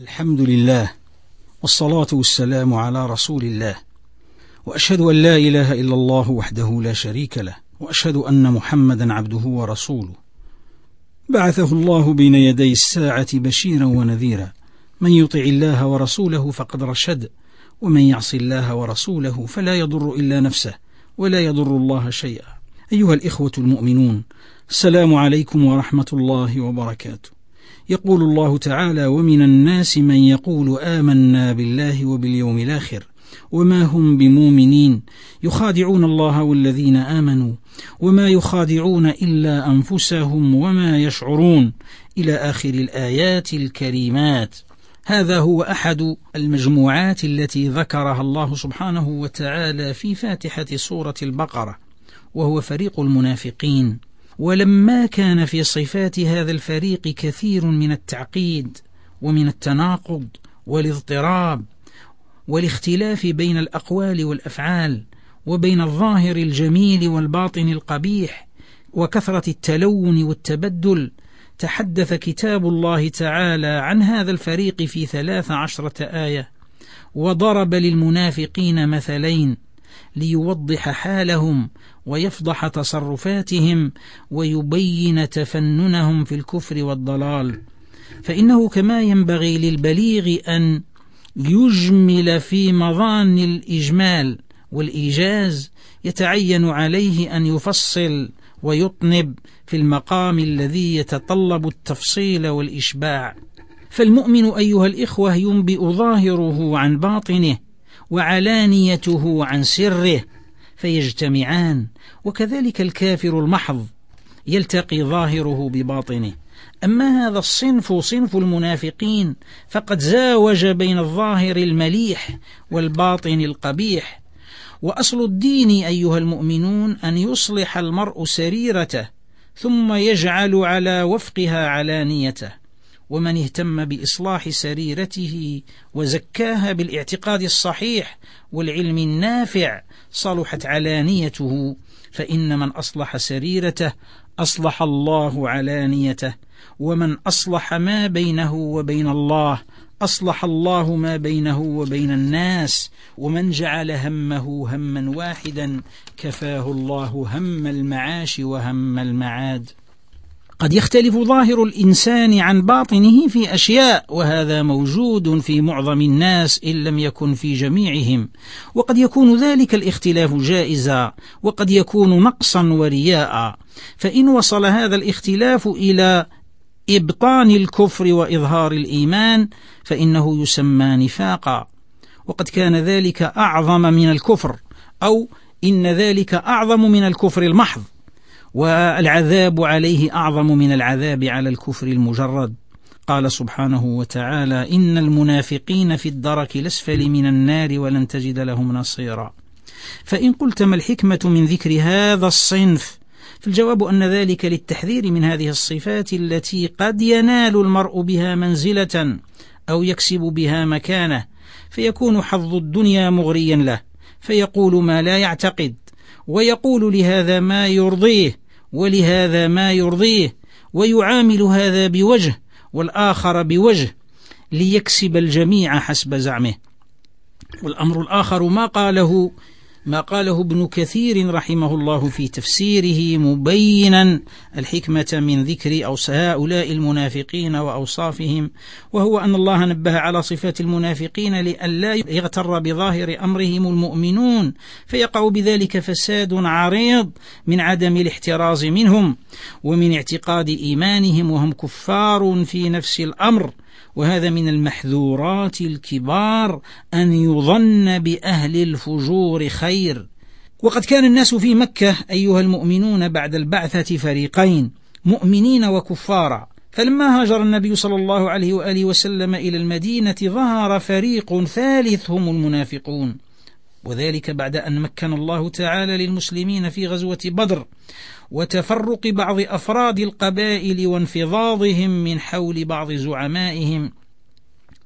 الحمد لله والصلاة والسلام على رسول الله. وأشهد أن لا إله إلا الله وحده لا شريك له وأشهد أن محمدا عبده ورسوله. بعثه الله بين يدي الساعة بشيرا ونذيرا. من يطع الله ورسوله فقد رشد ومن يعص الله ورسوله فلا يضر إلا نفسه ولا يضر الله شيئا. أيها الإخوة المؤمنون السلام عليكم ورحمة الله وبركاته. يقول الله تعالى ومن الناس من يقول آمنا بالله وباليوم الآخر وما هم بمؤمنين يخادعون الله والذين آمنوا وما يخادعون إلا أنفسهم وما يشعرون إلى آخر الآيات الكريمات. هذا هو أحد المجموعات التي ذكرها الله سبحانه وتعالى في فاتحة سورة البقرة وهو فريق المنافقين. ولما كان في صفات هذا الفريق كثير من التعقيد ومن التناقض والاضطراب والاختلاف بين الأقوال والأفعال وبين الظاهر الجميل والباطن القبيح وكثرة التلون والتبدل تحدث كتاب الله تعالى عن هذا الفريق في ثلاث عشرة آية وضرب للمنافقين مثلين ليوضح حالهم ويفضح تصرفاتهم ويبين تفننهم في الكفر والضلال. فإنه كما ينبغي للبليغ أن يجمل في مظان الإجمال والإيجاز يتعين عليه أن يفصل ويطنب في المقام الذي يتطلب التفصيل والإشباع. فالمؤمن أيها الإخوة ينبئ ظاهره عن باطنه وعلانيته عن سره فيجتمعان. وكذلك الكافر المحض يلتقي ظاهره بباطنه. أما هذا الصنف صنف المنافقين فقد زاوج بين الظاهر المليح والباطن القبيح. وأصل الدين أيها المؤمنون أن يصلح المرء سريرته ثم يجعل على وفقها علانيته. ومن اهتم بإصلاح سريرته وزكاها بالاعتقاد الصحيح والعلم النافع صلحت علانيته فإن من أصلح سريرته أصلح الله علانيته ومن أصلح ما بينه وبين الله أصلح الله ما بينه وبين الناس ومن جعل همه هما واحدا كفاه الله هم المعاش وهم المعاد. قد يختلف ظاهر الإنسان عن باطنه في أشياء وهذا موجود في معظم الناس إن لم يكن في جميعهم. وقد يكون ذلك الاختلاف جائزا وقد يكون نقصا ورياء. فإن وصل هذا الاختلاف إلى إبطان الكفر وإظهار الإيمان فإنه يسمى نفاقا. وقد كان ذلك أعظم من الكفر أو إن ذلك أعظم من الكفر المحض. والعذاب عليه أعظم من العذاب على الكفر المجرد. قال سبحانه وتعالى إن المنافقين في الدرك الأسفل من النار ولن تجد لهم نصيرا. فإن قلت ما الحكمة من ذكر هذا الصنف؟ فالجواب أن ذلك للتحذير من هذه الصفات التي قد ينال المرء بها منزلة أو يكسب بها مكانة فيكون حظ الدنيا مغريا له فيقول ما لا يعتقد. ويقول لهذا ما يرضيه ولهذا ما يرضيه ويعامل هذا بوجه والآخر بوجه ليكسب الجميع حسب زعمه. والأمر الآخر ما قاله ما قاله ابن كثير رحمه الله في تفسيره مبينا الحكمة من ذكر أو هؤلاء المنافقين وأوصافهم وهو أن الله نبه على صفات المنافقين لئلا يغتر بظاهر أمرهم المؤمنون فيقع بذلك فساد عريض من عدم الاحتراز منهم ومن اعتقاد إيمانهم وهم كفار في نفس الأمر. وهذا من المحذورات الكبار أن يظن بأهل الفجور خير. وقد كان الناس في مكة أيها المؤمنون بعد البعثة فريقين مؤمنين وكفارا. فلما هاجر النبي صلى الله عليه وآله وسلم إلى المدينة ظهر فريق ثالث هم المنافقون. وذلك بعد أن مكن الله تعالى للمسلمين في غزوة بدر وتفرق بعض أفراد القبائل وانفضاضهم من حول بعض زعمائهم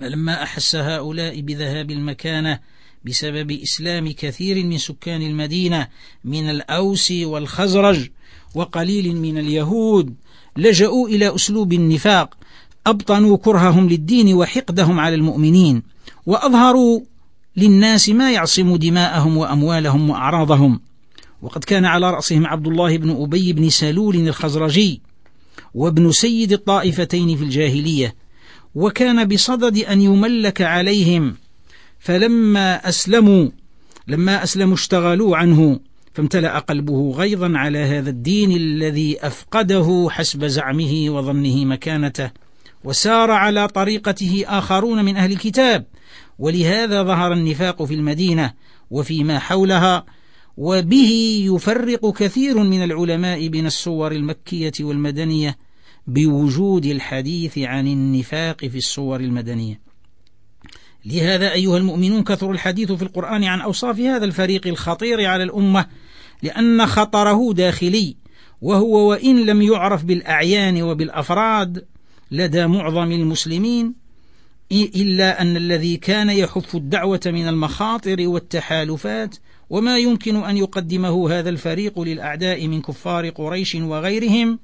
فلما أحس هؤلاء بذهاب المكانة بسبب إسلام كثير من سكان المدينة من الأوس والخزرج وقليل من اليهود لجأوا إلى أسلوب النفاق أبطنوا كرههم للدين وحقدهم على المؤمنين وأظهروا للناس ما يعصم دماءهم وأموالهم وأعراضهم. وقد كان على رأسهم عبد الله بن أبي بن سلول الخزرجي وابن سيد الطائفتين في الجاهلية وكان بصدد أن يملك عليهم. فلما أسلموا لما أسلموا اشتغلوا عنه فامتلأ قلبه غيظا على هذا الدين الذي أفقده حسب زعمه وظنه مكانته وسار على طريقته آخرون من أهل الكتاب ولهذا ظهر النفاق في المدينة وفيما حولها وبه يفرق كثير من العلماء بين الصور المكية والمدنية بوجود الحديث عن النفاق في الصور المدنية. لهذا أيها المؤمنون كثر الحديث في القرآن عن أوصاف هذا الفريق الخطير على الأمة لأن خطره داخلي وهو وإن لم يعرف بالأعيان وبالأفراد لدى معظم المسلمين إلا أن الذي كان يحف الدعوة من المخاطر والتحالفات وما يمكن أن يقدمه هذا الفريق للأعداء من كفار قريش وغيرهم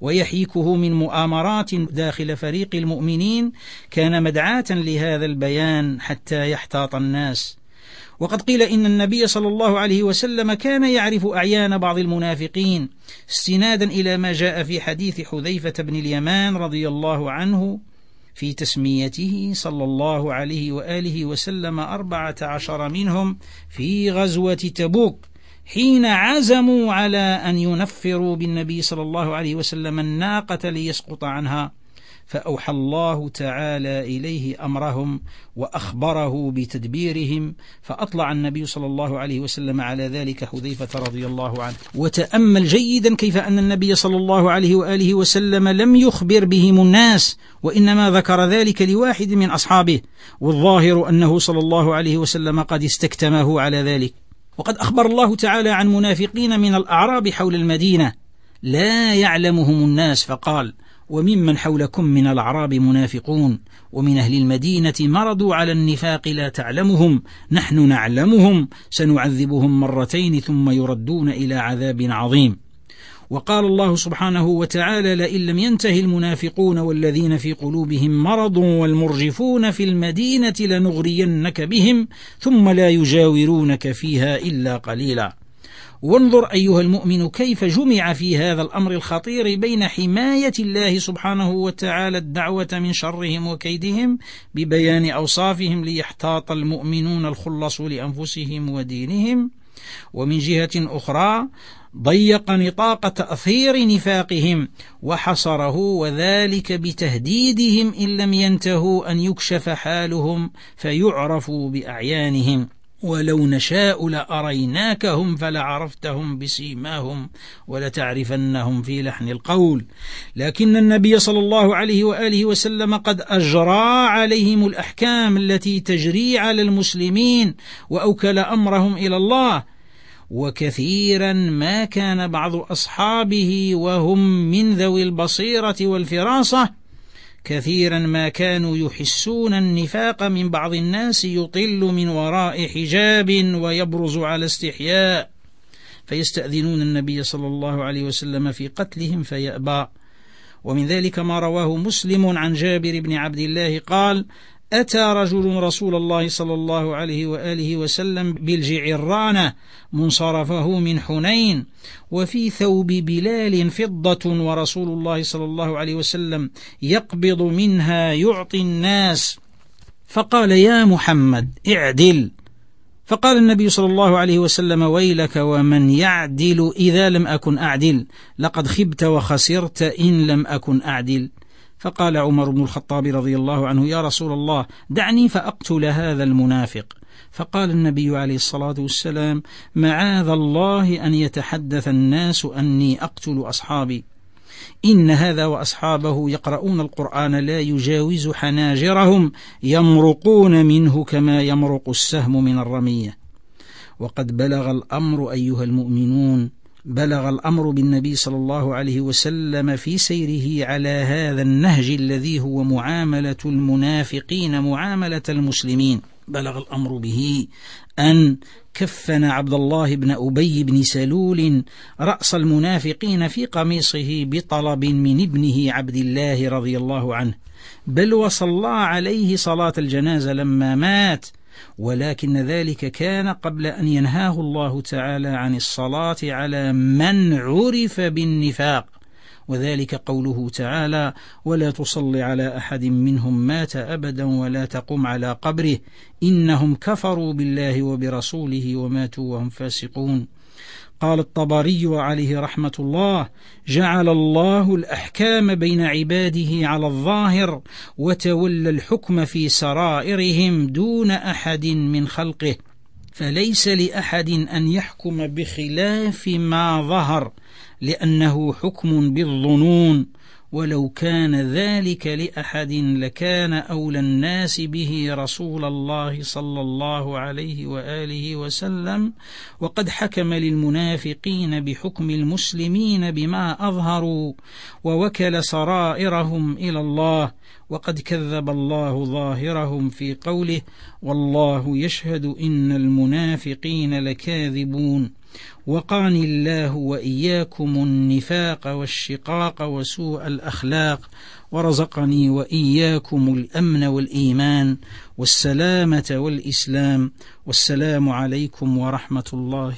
ويحيكه من مؤامرات داخل فريق المؤمنين كان مدعاة لهذا البيان حتى يحتاط الناس. وقد قيل إن النبي صلى الله عليه وسلم كان يعرف أعيان بعض المنافقين استنادا إلى ما جاء في حديث حذيفة بن اليمان رضي الله عنه في تسميته صلى الله عليه وآله وسلم أربعة عشر منهم في غزوة تبوك حين عزموا على أن ينفروا بالنبي صلى الله عليه وسلم الناقة ليسقط عنها. فأوحى الله تعالى إليه أمرهم وأخبره بتدبيرهم فأطلع النبي صلى الله عليه وسلم على ذلك حذيفة رضي الله عنه. وتأمل جيدا كيف أن النبي صلى الله عليه وآله وسلم لم يخبر بهم الناس وإنما ذكر ذلك لواحد من أصحابه والظاهر أنه صلى الله عليه وسلم قد استكتمه على ذلك. وقد أخبر الله تعالى عن منافقين من الأعراب حول المدينة لا يعلمهم الناس فقال وممن حولكم من الأعراب منافقون ومن أهل المدينة مرضوا على النفاق لا تعلمهم نحن نعلمهم سنعذبهم مرتين ثم يردون إلى عذاب عظيم. وقال الله سبحانه وتعالى لئن لم ينتهي المنافقون والذين في قلوبهم مرض والمرجفون في المدينة لنغرينك بهم ثم لا يجاورونك فيها إلا قليلا. وانظر أيها المؤمن كيف جمع في هذا الأمر الخطير بين حماية الله سبحانه وتعالى الدعوة من شرهم وكيدهم ببيان أوصافهم ليحتاط المؤمنون الخلص لأنفسهم ودينهم. ومن جهة أخرى ضيق نطاق تأثير نفاقهم وحصره وذلك بتهديدهم إن لم ينتهوا أن يكشف حالهم فيعرفوا بأعيانهم. ولو نشاء لأريناكهم فلعرفتهم بسيماهم ولتعرفنهم في لحن القول. لكن النبي صلى الله عليه وآله وسلم قد أجرى عليهم الأحكام التي تجري على المسلمين وأوكل أمرهم إلى الله وكثيرا ما كان بعض أصحابه وهم من ذوي البصيرة والفراسة كثيرا ما كانوا يحسون النفاق من بعض الناس يطل من وراء حجاب ويبرز على استحياء فيستأذنون النبي صلى الله عليه وسلم في قتلهم فيأبى. ومن ذلك ما رواه مسلم عن جابر بن عبد الله قال أتى رجل رسول الله صلى الله عليه وآله وسلم بالجعرانة منصرفه من حنين وفي ثوب بلال فضة ورسول الله صلى الله عليه وسلم يقبض منها يعطي الناس. فقال يا محمد اعدل. فقال النبي صلى الله عليه وسلم ويلك ومن يعدل إذا لم أكن أعدل لقد خبت وخسرت إن لم أكن أعدل. فقال عمر بن الخطاب رضي الله عنه يا رسول الله دعني فأقتل هذا المنافق. فقال النبي عليه الصلاة والسلام معاذ الله أن يتحدث الناس أني أقتل أصحابي. إن هذا وأصحابه يقرؤون القرآن لا يجاوز حناجرهم يمرقون منه كما يمرق السهم من الرمية. وقد بلغ الأمر أيها المؤمنون بلغ الأمر بالنبي صلى الله عليه وسلم في سيره على هذا النهج الذي هو معاملة المنافقين معاملة المسلمين. بلغ الأمر به أن كفن عبد الله بن أبي بن سلول رأس المنافقين في قميصه بطلب من ابنه عبد الله رضي الله عنه. بل وصلى عليه صلاة الجنازة لما مات. ولكن ذلك كان قبل أن ينهاه الله تعالى عن الصلاة على من عرف بالنفاق. وذلك قوله تعالى ولا تصل على أحد منهم مات أبدا ولا تقم على قبره إنهم كفروا بالله وبرسوله وماتوا وهم فاسقون. قال الطبري عليه رحمة الله جعل الله الأحكام بين عباده على الظاهر وتولى الحكم في سرائرهم دون أحد من خلقه فليس لأحد أن يحكم بخلاف ما ظهر لأنه حكم بالظنون ولو كان ذلك لأحد لكان أولى الناس به رسول الله صلى الله عليه وآله وسلم وقد حكم للمنافقين بحكم المسلمين بما أظهروا ووكل سرائرهم إلى الله وقد كذب الله ظاهرهم في قوله والله يشهد إن المنافقين لكاذبون وقاني الله وإياكم النفاق والشقاق وسوء الأخلاق ورزقني وإياكم الأمن والإيمان والسلامة والإسلام والسلام عليكم ورحمة الله